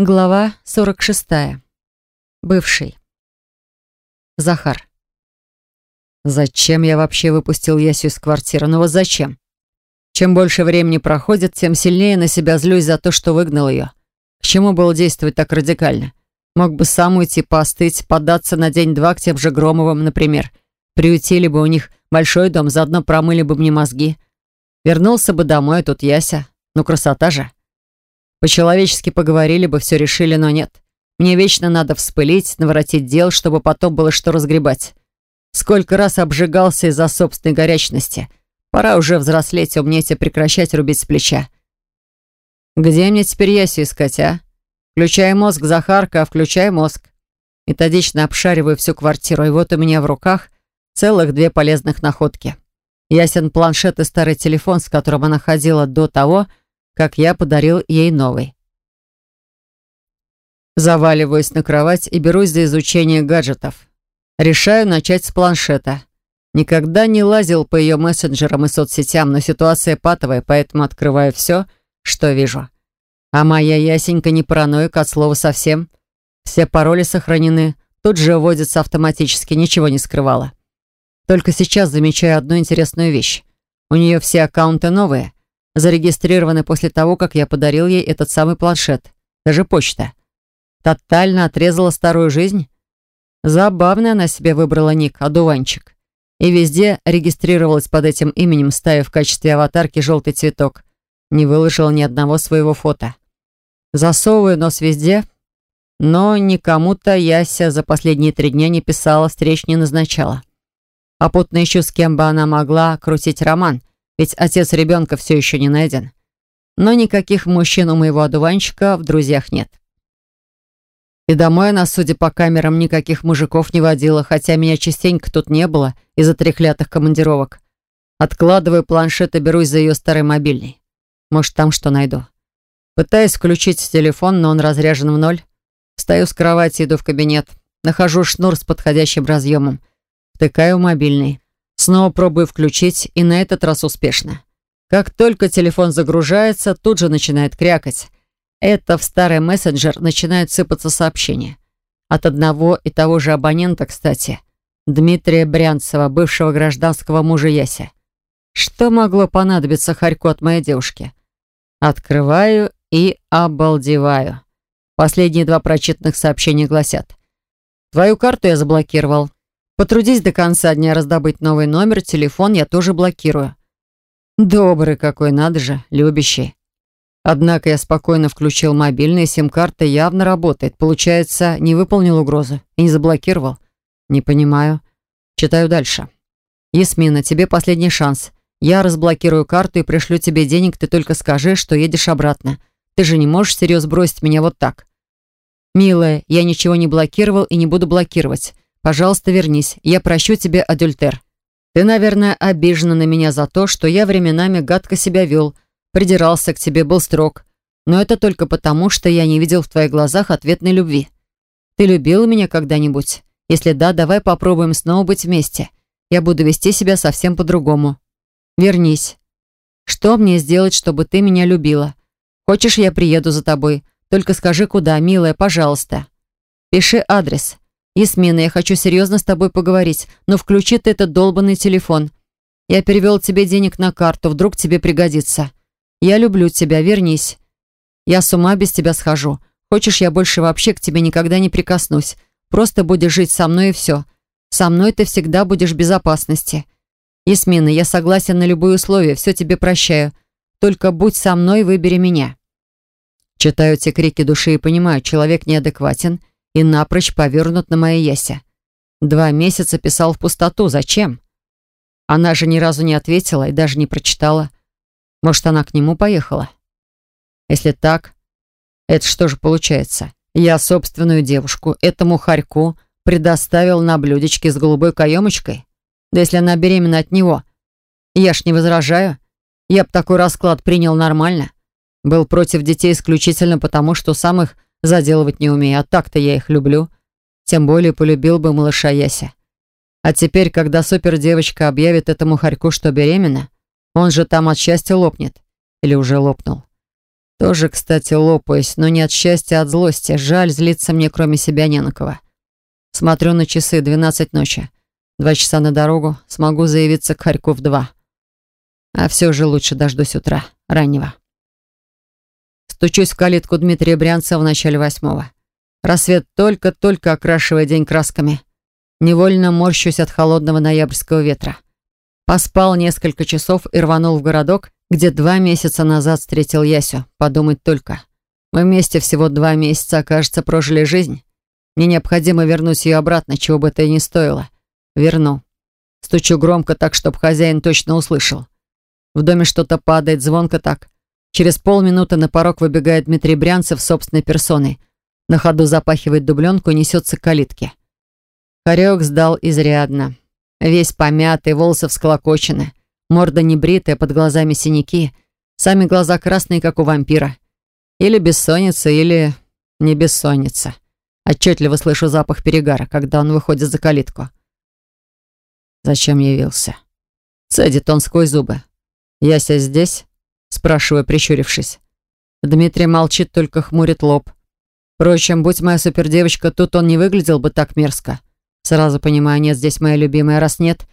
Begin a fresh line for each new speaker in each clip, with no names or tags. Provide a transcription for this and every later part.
Глава 46. Бывший. Захар.
Зачем я вообще выпустил Ясю из квартиры? Ну вот зачем? Чем больше времени проходит, тем сильнее на себя злюсь за то, что выгнал ее. К чему было действовать так радикально? Мог бы сам уйти, постыть, податься на день-два к тем же Громовым, например. Приютили бы у них большой дом, заодно промыли бы мне мозги. Вернулся бы домой, а тут Яся. Ну красота же. По-человечески поговорили бы, все решили, но нет. Мне вечно надо вспылить, наворотить дел, чтобы потом было что разгребать. Сколько раз обжигался из-за собственной горячности. Пора уже взрослеть, умнеть и прекращать рубить с плеча. Где мне теперь Ясю искать, а? Включай мозг, Захарка, включай мозг. Методично обшариваю всю квартиру, и вот у меня в руках целых две полезных находки. Ясен планшет и старый телефон, с которым она ходила до того, как я подарил ей новый. Заваливаюсь на кровать и берусь за изучение гаджетов. Решаю начать с планшета. Никогда не лазил по ее мессенджерам и соцсетям, но ситуация патовая, поэтому открываю все, что вижу. А моя ясенька не параноик от слова совсем. Все пароли сохранены, тут же вводятся автоматически, ничего не скрывала. Только сейчас замечаю одну интересную вещь. У нее все аккаунты новые, зарегистрированы после того, как я подарил ей этот самый планшет. Даже почта. Тотально отрезала старую жизнь. Забавно она себе выбрала ник «Одуванчик». И везде регистрировалась под этим именем, ставив в качестве аватарки желтый цветок. Не выложила ни одного своего фото. Засовываю нос везде, но никому-то Яся за последние три дня не писала, встреч не назначала. Попутно еще с кем бы она могла крутить роман, ведь отец ребенка все еще не найден. Но никаких мужчин у моего одуванчика в друзьях нет. И домой она, судя по камерам, никаких мужиков не водила, хотя меня частенько тут не было из-за треклятых командировок. Откладываю планшет и берусь за ее старый мобильный. Может, там что найду. Пытаюсь включить телефон, но он разряжен в ноль. Встаю с кровати, иду в кабинет. Нахожу шнур с подходящим разъемом. Втыкаю мобильный. Снова пробую включить, и на этот раз успешно. Как только телефон загружается, тут же начинает крякать. Это в старый мессенджер начинают сыпаться сообщения. От одного и того же абонента, кстати. Дмитрия Брянцева, бывшего гражданского мужа Яся. Что могло понадобиться Харьку от моей девушки? Открываю и обалдеваю. Последние два прочитанных сообщения гласят. «Твою карту я заблокировал. Потрудись до конца дня раздобыть новый номер, телефон я тоже блокирую. Добрый какой, надо же, любящий. Однако я спокойно включил мобильный, сим-карта явно работает. Получается, не выполнил угрозу и не заблокировал. Не понимаю. Читаю дальше. Ясмина, тебе последний шанс. Я разблокирую карту и пришлю тебе денег, ты только скажи, что едешь обратно. Ты же не можешь серьезно бросить меня вот так. Милая, я ничего не блокировал и не буду блокировать. Пожалуйста, вернись. Я прощу тебе адюльтер. Ты, наверное, обижена на меня за то, что я временами гадко себя вел, придирался к тебе, был строг. Но это только потому, что я не видел в твоих глазах ответной любви. Ты любила меня когда-нибудь? Если да, давай попробуем снова быть вместе. Я буду вести себя совсем по-другому. Вернись. Что мне сделать, чтобы ты меня любила? Хочешь, я приеду за тобой? Только скажи, куда, милая, пожалуйста. Пиши адрес. «Ясмина, я хочу серьезно с тобой поговорить, но включи ты этот долбанный телефон. Я перевел тебе денег на карту, вдруг тебе пригодится. Я люблю тебя, вернись. Я с ума без тебя схожу. Хочешь, я больше вообще к тебе никогда не прикоснусь. Просто будешь жить со мной и все. Со мной ты всегда будешь в безопасности. Ясмина, я согласен на любые условия, все тебе прощаю. Только будь со мной, выбери меня». Читаю те крики души и понимаю, человек неадекватен – и напрочь повернут на моей ясе. Два месяца писал в пустоту. Зачем? Она же ни разу не ответила и даже не прочитала. Может, она к нему поехала? Если так, это что же получается? Я собственную девушку этому хорьку предоставил на блюдечке с голубой каемочкой? Да если она беременна от него, я ж не возражаю. Я б такой расклад принял нормально. Был против детей исключительно потому, что сам их заделывать не умею, а так-то я их люблю. Тем более полюбил бы малыша Яся. А теперь, когда супердевочка объявит этому хорьку, что беременна, он же там от счастья лопнет. Или уже лопнул. Тоже, кстати, лопаюсь, но не от счастья, а от злости. Жаль, злиться мне кроме себя не на кого. Смотрю на часы, 12 ночи. Два часа на дорогу, смогу заявиться к в два. А все же лучше дождусь утра, раннего. Стучусь в калитку Дмитрия Брянцева в начале восьмого. Рассвет только-только окрашивает день красками. Невольно морщусь от холодного ноябрьского ветра. Поспал несколько часов и рванул в городок, где два месяца назад встретил Ясю. Подумать только. Мы вместе всего два месяца, кажется, прожили жизнь. Мне необходимо вернуть ее обратно, чего бы это ни стоило. Верну. Стучу громко так, чтобы хозяин точно услышал. В доме что-то падает, звонко так. Через полминуты на порог выбегает Дмитрий Брянцев собственной персоной. На ходу запахивает дубленку и несется к калитке. Хорек сдал изрядно. Весь помятый, волосы всклокочены. Морда небритая, под глазами синяки. Сами глаза красные, как у вампира. Или бессонница, или не бессонница. Отчетливо слышу запах перегара, когда он выходит за калитку. Зачем явился? Цедит он сквозь зубы. «Яся здесь?» Спрашиваю, прищурившись. Дмитрий молчит, только хмурит лоб. Впрочем, будь моя супердевочка, тут он не выглядел бы так мерзко. Сразу понимаю, нет здесь моя любимая, раз нет,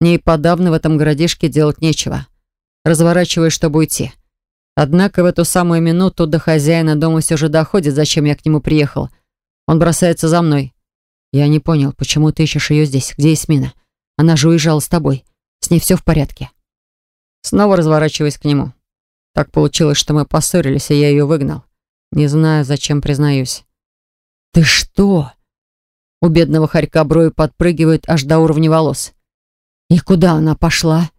мне и подавно в этом городишке делать нечего. Разворачиваюсь, чтобы уйти. Однако в эту самую минуту до хозяина дома все же доходит, зачем я к нему приехал. Он бросается за мной. Я не понял, почему ты ищешь ее здесь? Где Эсмина? Она же уезжала с тобой. С ней все в порядке. Снова разворачиваюсь к нему. Так получилось, что мы поссорились, и я ее выгнал. Не знаю, зачем признаюсь. «Ты что?» У бедного хорька брови подпрыгивают аж до уровня волос. «И куда она пошла?»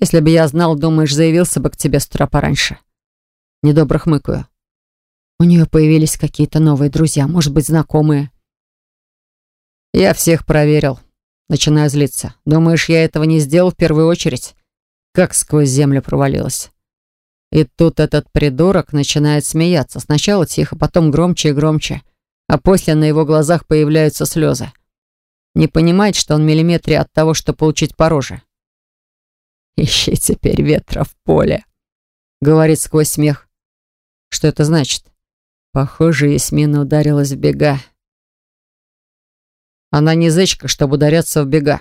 «Если бы я знал, думаешь, заявился бы к тебе с утра пораньше». Недобро хмыкаю. У нее появились какие-то новые друзья, может быть, знакомые. Я всех проверил. Начинаю злиться. Думаешь, я этого не сделал в первую очередь? Как сквозь землю провалилась. И тут этот придурок начинает смеяться. Сначала тихо, потом громче и громче а после на его глазах появляются слезы. Не понимает, что он в миллиметре от того, что получить по роже. «Ищи теперь ветра в поле», — говорит сквозь смех. Что это значит? Похоже, Ясмина ударилась в бега. Она не зычка, чтобы ударяться в бега.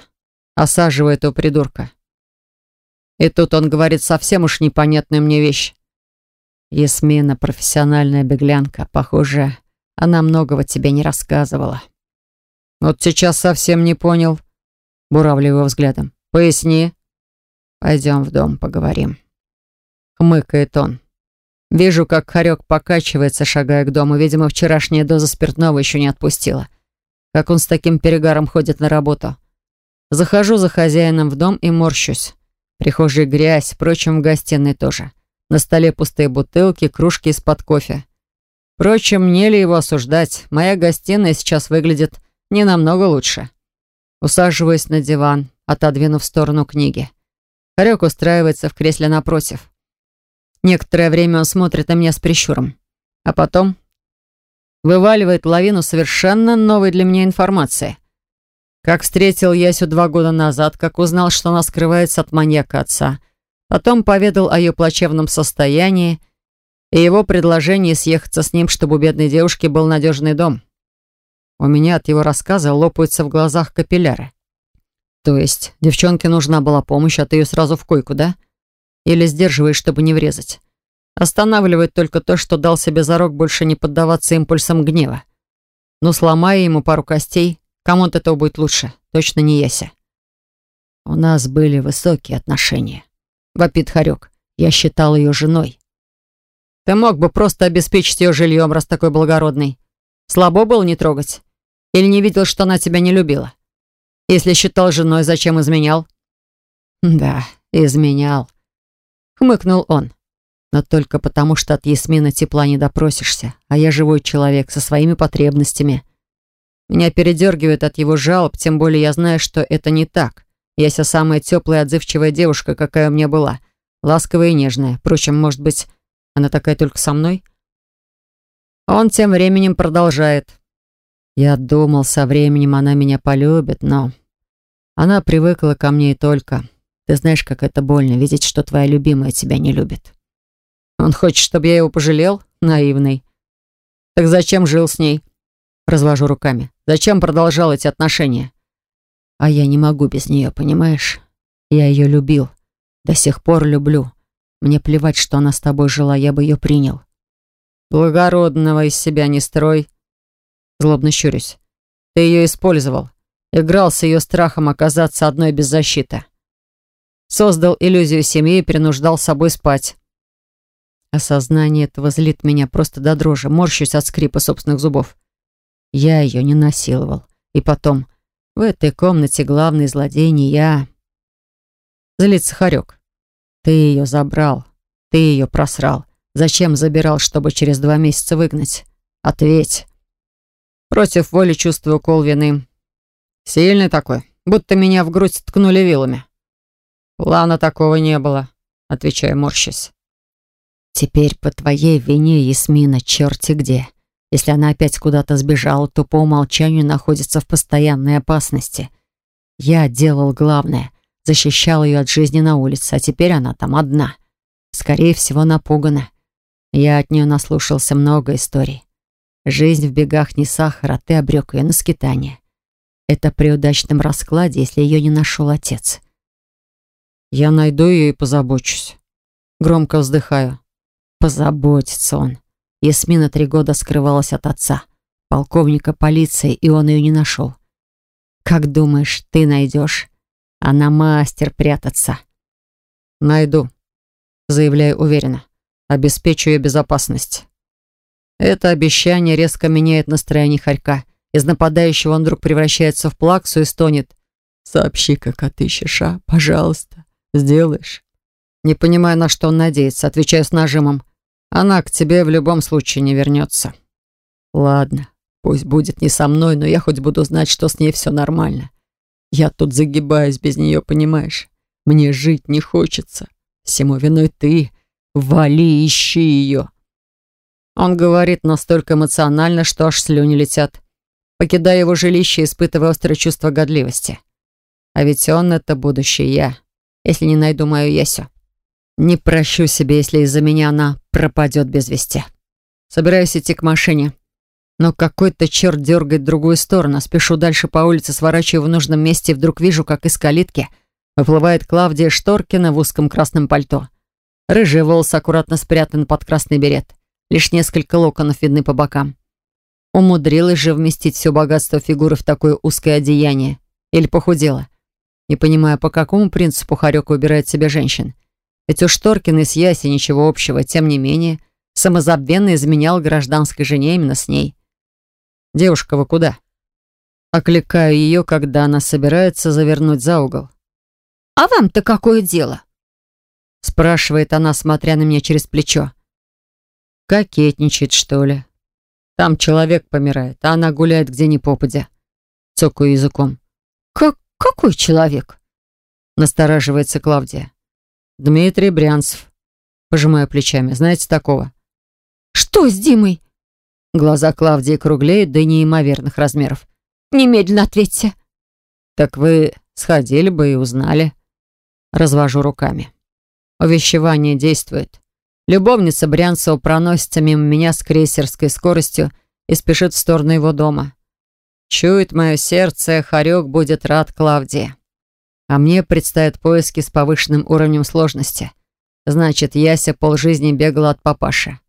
Осаживает этого придурка. И тут он говорит совсем уж непонятную мне вещь. Ясмина профессиональная беглянка. Похоже, она многого тебе не рассказывала. Вот сейчас совсем не понял. Буравлю его взглядом. Поясни. Пойдем в дом, поговорим. Хмыкает он. Вижу, как хорек покачивается, шагая к дому. Видимо, вчерашняя доза спиртного еще не отпустила. Как он с таким перегаром ходит на работу. Захожу за хозяином в дом и морщусь. Прихожей грязь, впрочем, в гостиной тоже. На столе пустые бутылки, кружки из-под кофе. Впрочем, мне ли его осуждать? Моя гостиная сейчас выглядит не намного лучше. Усаживаюсь на диван, отодвинув в сторону книги. Харек устраивается в кресле напротив. Некоторое время он смотрит на меня с прищуром. А потом вываливает лавину совершенно новой для меня информации. Как встретил Ясю два года назад, как узнал, что она скрывается от маньяка отца. Потом поведал о ее плачевном состоянии и его предложение съехаться с ним, чтобы у бедной девушки был надежный дом. У меня от его рассказа лопаются в глазах капилляры. То есть девчонке нужна была помощь, а ты ее сразу в койку, да? Или сдерживаешь, чтобы не врезать? Останавливает только то, что дал себе зарок больше не поддаваться импульсам гнева. Ну, сломай ему пару костей, кому от этого будет лучше? Точно не Яся. У нас были высокие отношения. Вопит Харек. Я считал ее женой. Ты мог бы просто обеспечить ее жильем, раз такой благородный. Слабо было не трогать? Или не видел, что она тебя не любила? Если считал женой, зачем изменял? Да, изменял. Хмыкнул он. Но только потому, что от Ясмина тепла не допросишься, а я живой человек со своими потребностями. Меня передергивает от его жалоб, тем более я знаю, что это не так. Яся самая теплая и отзывчивая девушка, какая у меня была. Ласковая и нежная. Впрочем, может быть, она такая только со мной? Он тем временем продолжает. Я думал, со временем она меня полюбит, но... Она привыкла ко мне и только. Ты знаешь, как это больно, видеть, что твоя любимая тебя не любит. Он хочет, чтобы я его пожалел? Наивный. Так зачем жил с ней? Развожу руками. Зачем продолжал эти отношения? А я не могу без нее, понимаешь? Я ее любил. До сих пор люблю. Мне плевать, что она с тобой жила, я бы ее принял. Благородного из себя не строй. Злобно щурюсь. Ты ее использовал. Играл с ее страхом оказаться одной без защиты. Создал иллюзию семьи и принуждал с собой спать. Осознание этого злит меня просто до дрожи, морщусь от скрипа собственных зубов. Я ее не насиловал. И потом, в этой комнате главный злодей не я. Злится Харек. Ты ее забрал. Ты ее просрал. Зачем забирал, чтобы через два месяца выгнать? Ответь. Против воли чувствую кол вины. Сильный такой, будто меня в грудь ткнули вилами. Плана такого не было, отвечаю, морщась. Теперь по твоей вине, Ясмина, черти где. Если она опять куда-то сбежала, то по умолчанию находится в постоянной опасности. Я делал главное, защищал ее от жизни на улице, а теперь она там одна. Скорее всего, напугана. Я от нее наслушался много историй. Жизнь в бегах не сахар, а ты обрек ее на скитание. Это при удачном раскладе, если ее не нашел отец. Я найду ее и позабочусь. Громко вздыхаю. Позаботится он. Ясмина три года скрывалась от отца, полковника полиции, и он ее не нашел. Как думаешь, ты найдешь? Она мастер прятаться. Найду, заявляю уверенно. Обеспечу ее безопасность. Это обещание резко меняет настроение Харька. Из нападающего он вдруг превращается в плаксу и стонет. «Сообщи, как отыщешь, а? Пожалуйста, сделаешь». Не понимая, на что он надеется, отвечаю с нажимом. Она к тебе в любом случае не вернется. Ладно, пусть будет не со мной, но я хоть буду знать, что с ней все нормально. Я тут загибаюсь без нее, понимаешь? Мне жить не хочется. Всему виной ты. Вали, ищи ее. Он говорит настолько эмоционально, что аж слюни летят. Покидая его жилище, испытывая острое чувство годливости. А ведь он — это будущее я, если не найду мою Ясю. Не прощу себе, если из-за меня она пропадет без вести. Собираюсь идти к машине. Но какой-то черт дергает в другую сторону. Спешу дальше по улице, сворачиваю в нужном месте и вдруг вижу, как из калитки выплывает Клавдия Шторкина в узком красном пальто. Рыжие волосы аккуратно спрятаны под красный берет. Лишь несколько локонов видны по бокам. Умудрилась же вместить все богатство фигуры в такое узкое одеяние. Или похудела. Не понимаю, по какому принципу Харек выбирает себе женщин. Ведь у Шторкиной с Яси ничего общего, тем не менее, самозабвенно изменял гражданской жене именно с ней. «Девушка, вы куда?» Окликаю ее, когда она собирается завернуть за угол.
«А вам-то какое дело?»
Спрашивает она, смотря на меня через плечо. Кокетничает, что ли? Там человек помирает, а она гуляет где ни попадя. Цокаю языком.
«Как какой человек?»
Настораживается Клавдия. Дмитрий Брянцев. Пожимаю плечами. Знаете такого?
Что с Димой?
Глаза Клавдии круглеют до неимоверных размеров.
Немедленно ответьте.
Так вы сходили бы и узнали. Развожу руками. Увещевание действует. Любовница Брянцева проносится мимо меня с крейсерской скоростью и спешит в сторону его дома. Чует мое сердце, Харек будет рад Клавдии. А мне предстоят поиски с повышенным уровнем сложности. Значит, Яся полжизни бегала от папаши.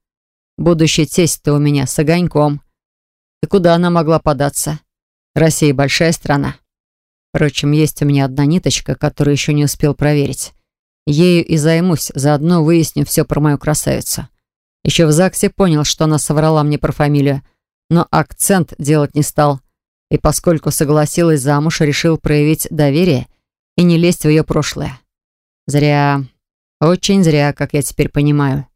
Будущий тесть-то у меня с огоньком. И куда она могла податься? Россия большая страна. Впрочем, есть у меня одна ниточка, которую еще не успел проверить. Ею и займусь, заодно выясню все про мою красавицу. Еще в ЗАГСе понял, что она соврала мне про фамилию, но акцент делать не стал. И поскольку согласилась замуж, решил проявить доверие и не лезть в ее прошлое. Зря, очень зря, как я теперь понимаю.